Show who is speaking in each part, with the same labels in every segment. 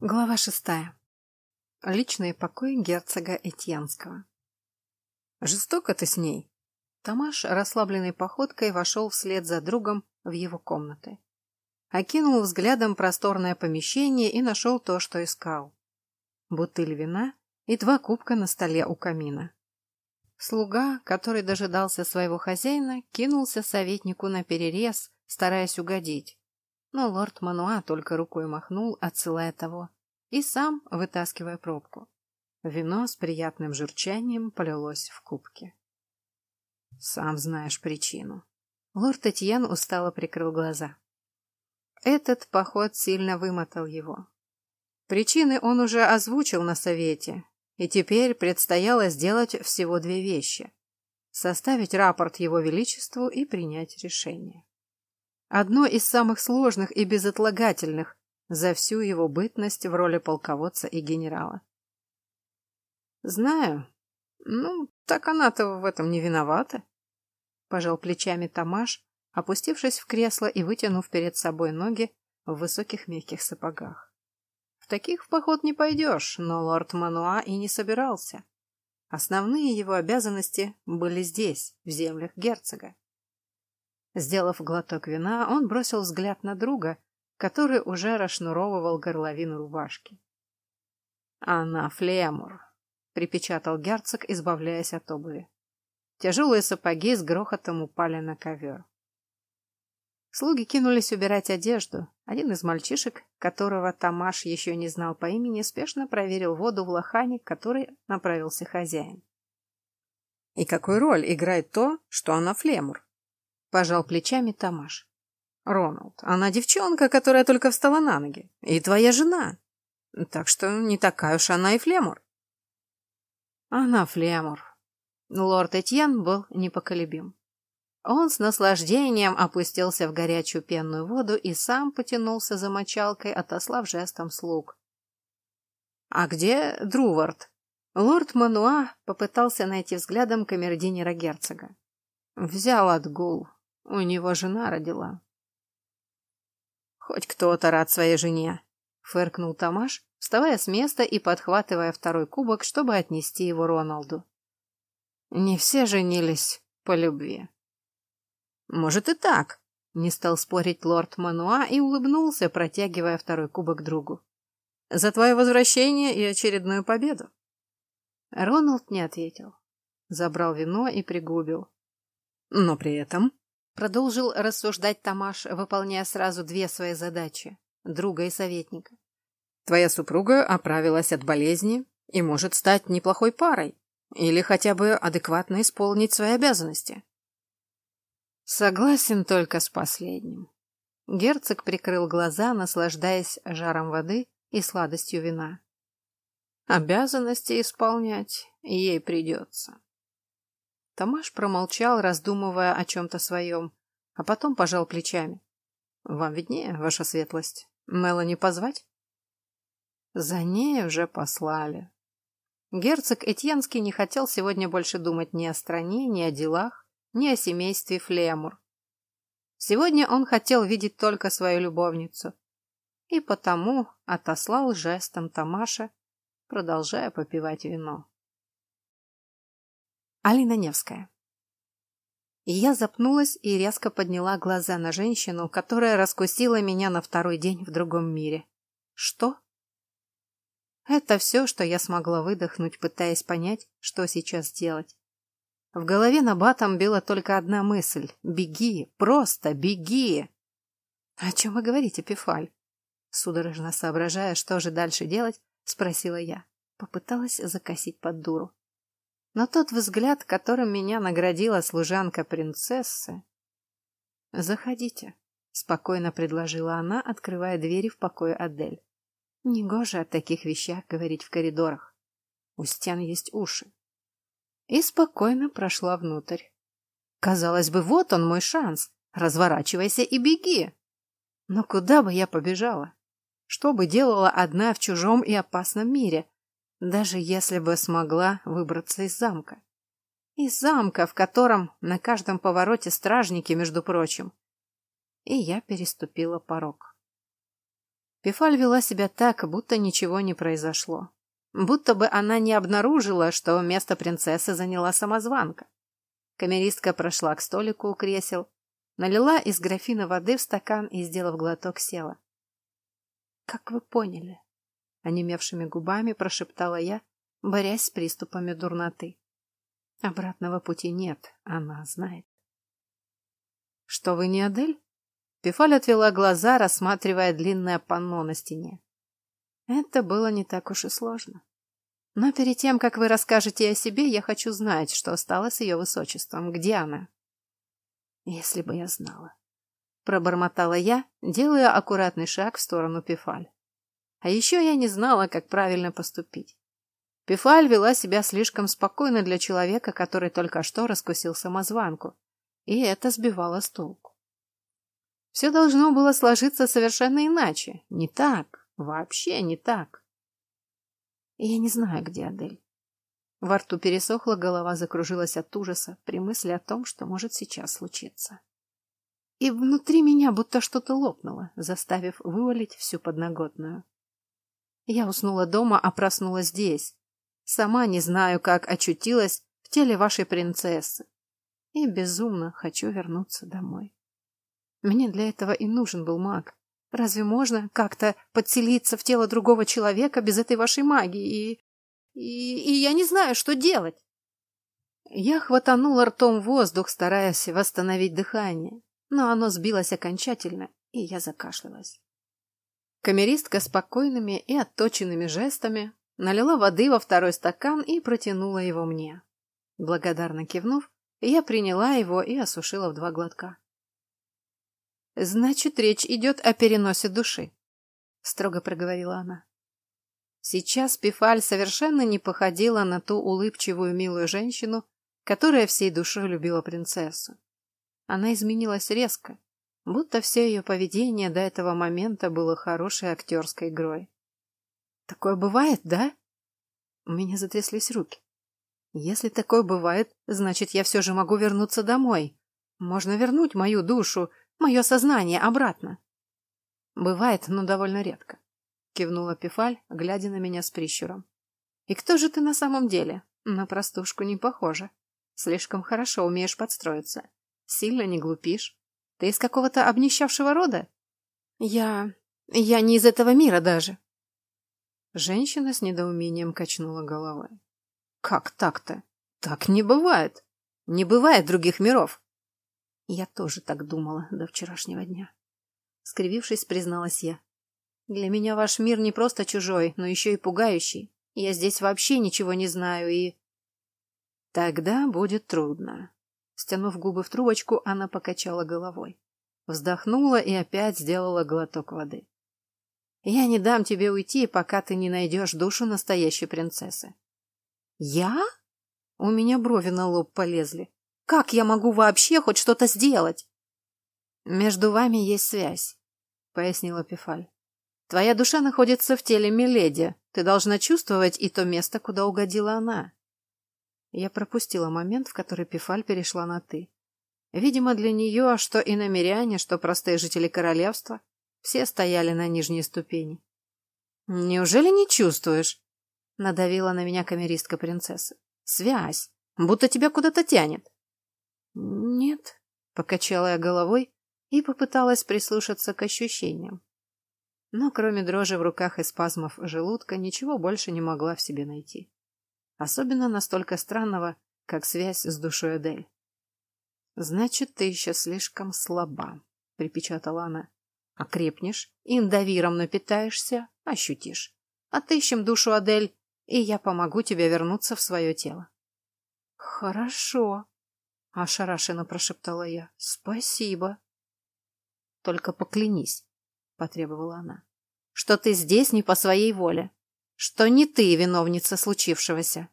Speaker 1: Глава шестая. Личный покой герцога Этьянского. «Жестоко ты с ней!» Тамаш расслабленной походкой вошел вслед за другом в его комнаты. Окинул взглядом просторное помещение и нашел то, что искал. Бутыль вина и два кубка на столе у камина. Слуга, который дожидался своего хозяина, кинулся советнику на перерез, стараясь угодить но лорд Мануа только рукой махнул, отсылая того, и сам вытаскивая пробку. Вино с приятным журчанием полилось в кубке. «Сам знаешь причину». Лорд Этьен устало прикрыл глаза. Этот поход сильно вымотал его. Причины он уже озвучил на совете, и теперь предстояло сделать всего две вещи — составить рапорт его величеству и принять решение. Одно из самых сложных и безотлагательных за всю его бытность в роли полководца и генерала. «Знаю. Ну, так она-то в этом не виновата», — пожал плечами Тамаш, опустившись в кресло и вытянув перед собой ноги в высоких мягких сапогах. В таких в поход не пойдешь, но лорд Мануа и не собирался. Основные его обязанности были здесь, в землях герцога. Сделав глоток вина, он бросил взгляд на друга, который уже расшнуровывал горловину рубашки. «Она флемур», — припечатал герцог, избавляясь от обуви. Тяжелые сапоги с грохотом упали на ковер. Слуги кинулись убирать одежду. Один из мальчишек, которого Тамаш еще не знал по имени, спешно проверил воду в лохане, к которой направился хозяин. «И какую роль играет то, что она флемур?» Пожал плечами Тамаш. Роналд, она девчонка, которая только встала на ноги. И твоя жена. Так что не такая уж она и флемур. Она флемур. Лорд Этьен был непоколебим. Он с наслаждением опустился в горячую пенную воду и сам потянулся за мочалкой, отослав жестом слуг. «А где Друвард?» Лорд Мануа попытался найти взглядом камердинера герцога. «Взял отгул. У него жена родила. Хоть кто-то рад своей жене, фыркнул Тамаш, вставая с места и подхватывая второй кубок, чтобы отнести его Роналду. Не все женились по любви. Может и так, не стал спорить лорд Мануа и улыбнулся, протягивая второй кубок другу. За твое возвращение и очередную победу. Роналд не ответил. Забрал вино и пригубил. Но при этом Продолжил рассуждать Тамаш, выполняя сразу две свои задачи – друга и советника. Твоя супруга оправилась от болезни и может стать неплохой парой или хотя бы адекватно исполнить свои обязанности. Согласен только с последним. Герцог прикрыл глаза, наслаждаясь жаром воды и сладостью вина. Обязанности исполнять ей придется. Тамаш промолчал, раздумывая о чем-то своем, а потом пожал плечами. «Вам виднее, ваша светлость. Мелани позвать?» За ней уже послали. Герцог Этьенский не хотел сегодня больше думать ни о стране, ни о делах, ни о семействе Флемур. Сегодня он хотел видеть только свою любовницу. И потому отослал жестом Тамаша, продолжая попивать вино. Алина Невская. Я запнулась и резко подняла глаза на женщину, которая раскусила меня на второй день в другом мире. Что? Это все, что я смогла выдохнуть, пытаясь понять, что сейчас делать. В голове на батом била только одна мысль. Беги, просто беги. О чем вы говорите, Пифаль? Судорожно соображая, что же дальше делать, спросила я. Попыталась закосить под дуру. Но тот взгляд, которым меня наградила служанка принцессы... «Заходите», — спокойно предложила она, открывая двери в покое Адель. Негоже о таких вещах говорить в коридорах. У стен есть уши. И спокойно прошла внутрь. Казалось бы, вот он мой шанс. Разворачивайся и беги. Но куда бы я побежала? Что бы делала одна в чужом и опасном мире? Даже если бы смогла выбраться из замка. Из замка, в котором на каждом повороте стражники, между прочим. И я переступила порог. Пифаль вела себя так, будто ничего не произошло. Будто бы она не обнаружила, что место принцессы заняла самозванка. Камеристка прошла к столику у кресел, налила из графина воды в стакан и, сделав глоток, села. «Как вы поняли?» — онемевшими губами прошептала я, борясь с приступами дурноты. Обратного пути нет, она знает. «Что вы не Адель?» Пифаль отвела глаза, рассматривая длинное панно на стене. Это было не так уж и сложно. Но перед тем, как вы расскажете о себе, я хочу знать, что стало с ее высочеством. Где она? Если бы я знала. Пробормотала я, делая аккуратный шаг в сторону Пифаль. А еще я не знала, как правильно поступить. Пифаль вела себя слишком спокойно для человека, который только что раскусил самозванку, и это сбивало с толку. Все должно было сложиться совершенно иначе, не так. Вообще не так. Я не знаю, где Адель. Во рту пересохла, голова закружилась от ужаса при мысли о том, что может сейчас случиться. И внутри меня будто что-то лопнуло, заставив вывалить всю подноготную. Я уснула дома, а проснулась здесь. Сама не знаю, как очутилась в теле вашей принцессы. И безумно хочу вернуться домой. Мне для этого и нужен был маг. Разве можно как-то подселиться в тело другого человека без этой вашей магии? И, и, и я не знаю, что делать. Я хватанула ртом воздух, стараясь восстановить дыхание, но оно сбилось окончательно, и я закашлялась. Камеристка спокойными и отточенными жестами налила воды во второй стакан и протянула его мне. Благодарно кивнув, я приняла его и осушила в два глотка. Значит, речь идет о переносе души, строго проговорила она. Сейчас Пифаль совершенно не походила на ту улыбчивую милую женщину, которая всей душой любила принцессу. Она изменилась резко, будто все ее поведение до этого момента было хорошей актерской игрой. Такое бывает, да? У меня затряслись руки. Если такое бывает, значит, я все же могу вернуться домой. Можно вернуть мою душу, мое сознание обратно. Бывает, но довольно редко. Кивнула Пифаль, глядя на меня с прищуром. И кто же ты на самом деле? На простушку не похоже. Слишком хорошо умеешь подстроиться. Сильно не глупишь. Ты из какого-то обнищавшего рода? Я... я не из этого мира даже. Женщина с недоумением качнула головой. Как так-то? Так не бывает. Не бывает других миров. Я тоже так думала до вчерашнего дня. Скривившись, призналась я. Для меня ваш мир не просто чужой, но еще и пугающий. Я здесь вообще ничего не знаю и... Тогда будет трудно. Стянув губы в трубочку, она покачала головой. Вздохнула и опять сделала глоток воды. Я не дам тебе уйти, пока ты не найдешь душу настоящей принцессы. Я? У меня брови на лоб полезли. Как я могу вообще хоть что-то сделать? Между вами есть связь, пояснила Пифаль. Твоя душа находится в теле Миледи. Ты должна чувствовать и то место, куда угодила она. Я пропустила момент, в который Пифаль перешла на «ты». Видимо, для нее, что и намеряне, что простые жители королевства, все стояли на нижней ступени. «Неужели не чувствуешь?» — надавила на меня камеристка принцессы. «Связь. Будто тебя куда-то тянет». «Нет», — покачала я головой и попыталась прислушаться к ощущениям. Но кроме дрожи в руках и спазмов желудка ничего больше не могла в себе найти. Особенно настолько странного, как связь с душой Адель. «Значит, ты еще слишком слаба», — припечатала она. «Окрепнешь, индовиром напитаешься, ощутишь. Отыщем душу Адель, и я помогу тебе вернуться в свое тело». «Хорошо», ошарашенно прошептала я. Спасибо. Только поклянись, потребовала она, что ты здесь не по своей воле, что не ты виновница случившегося.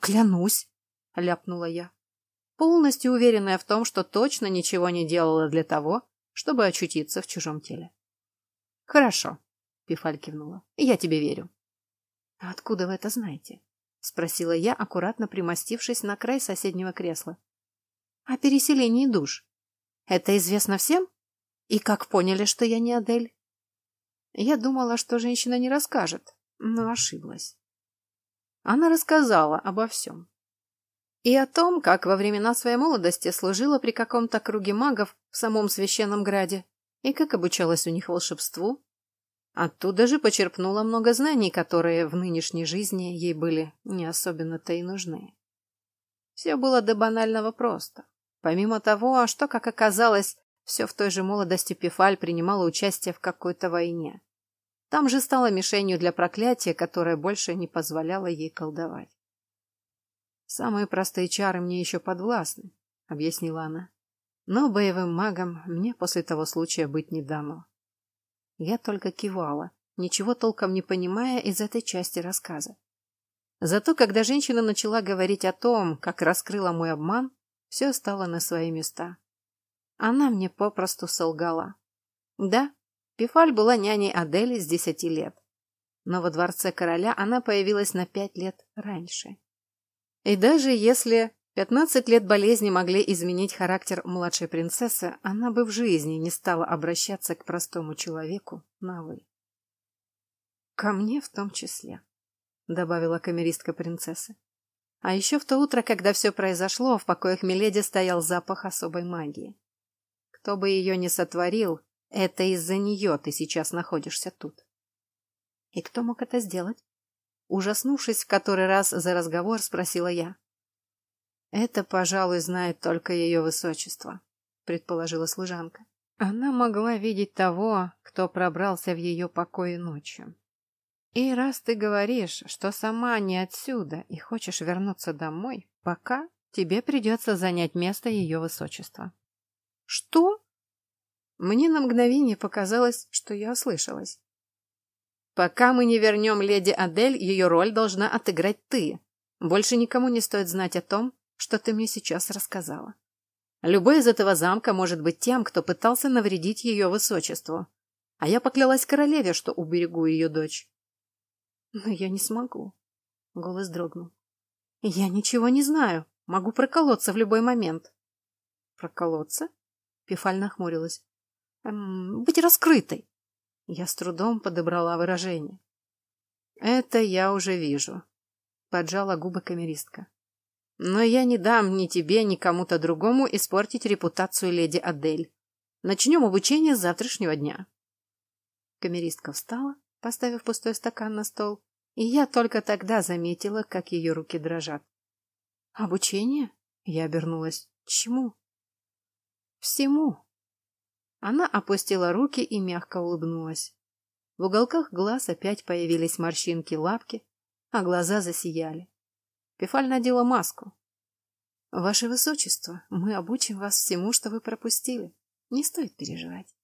Speaker 1: Клянусь, ляпнула я, полностью уверенная в том, что точно ничего не делала для того, чтобы очутиться в чужом теле. Хорошо, Пифаль кивнула. Я тебе верю. откуда вы это знаете? спросила я, аккуратно примостившись на край соседнего кресла о переселении душ. Это известно всем? И как поняли, что я не Адель? Я думала, что женщина не расскажет, но ошиблась. Она рассказала обо всем. И о том, как во времена своей молодости служила при каком-то круге магов в самом священном граде, и как обучалась у них волшебству. Оттуда же почерпнула много знаний, которые в нынешней жизни ей были не особенно-то и нужны. Все было до банального просто. Помимо того, что, как оказалось, все в той же молодости Пифаль принимала участие в какой-то войне. Там же стала мишенью для проклятия, которое больше не позволяло ей колдовать. «Самые простые чары мне еще подвластны», — объяснила она. «Но боевым магом мне после того случая быть не дано». Я только кивала, ничего толком не понимая из этой части рассказа. Зато когда женщина начала говорить о том, как раскрыла мой обман, все стало на свои места. Она мне попросту солгала. Да, Пифаль была няней Адели с десяти лет. Но во дворце короля она появилась на пять лет раньше. И даже если пятнадцать лет болезни могли изменить характер младшей принцессы, она бы в жизни не стала обращаться к простому человеку на «вы». Ко мне в том числе. — добавила камеристка принцессы. А еще в то утро, когда все произошло, в покоях Миледи стоял запах особой магии. Кто бы ее ни сотворил, это из-за нее ты сейчас находишься тут. И кто мог это сделать? Ужаснувшись в который раз за разговор, спросила я. Это, пожалуй, знает только ее высочество, предположила служанка. Она могла видеть того, кто пробрался в ее покои ночью. И раз ты говоришь, что сама не отсюда и хочешь вернуться домой, пока тебе придется занять место ее высочества. Что? Мне на мгновение показалось, что я ослышалась. Пока мы не вернем леди Адель, ее роль должна отыграть ты. Больше никому не стоит знать о том, что ты мне сейчас рассказала. Любой из этого замка может быть тем, кто пытался навредить ее высочеству. А я поклялась королеве, что уберегу ее дочь. Но я не смогу. Голос дрогнул. Я ничего не знаю. Могу проколоться в любой момент. Проколоться? Пифаль нахмурилась. Эм, быть раскрытой. Я с трудом подобрала выражение. Это я уже вижу. Поджала губы камеристка. Но я не дам ни тебе, ни кому-то другому испортить репутацию леди Адель. Начнем обучение с завтрашнего дня. Камеристка встала, поставив пустой стакан на стол, и я только тогда заметила, как ее руки дрожат. «Обучение?» — я обернулась. «Чему?» «Всему». Она опустила руки и мягко улыбнулась. В уголках глаз опять появились морщинки лапки, а глаза засияли. Пефаль надела маску. «Ваше Высочество, мы обучим вас всему, что вы пропустили. Не стоит переживать».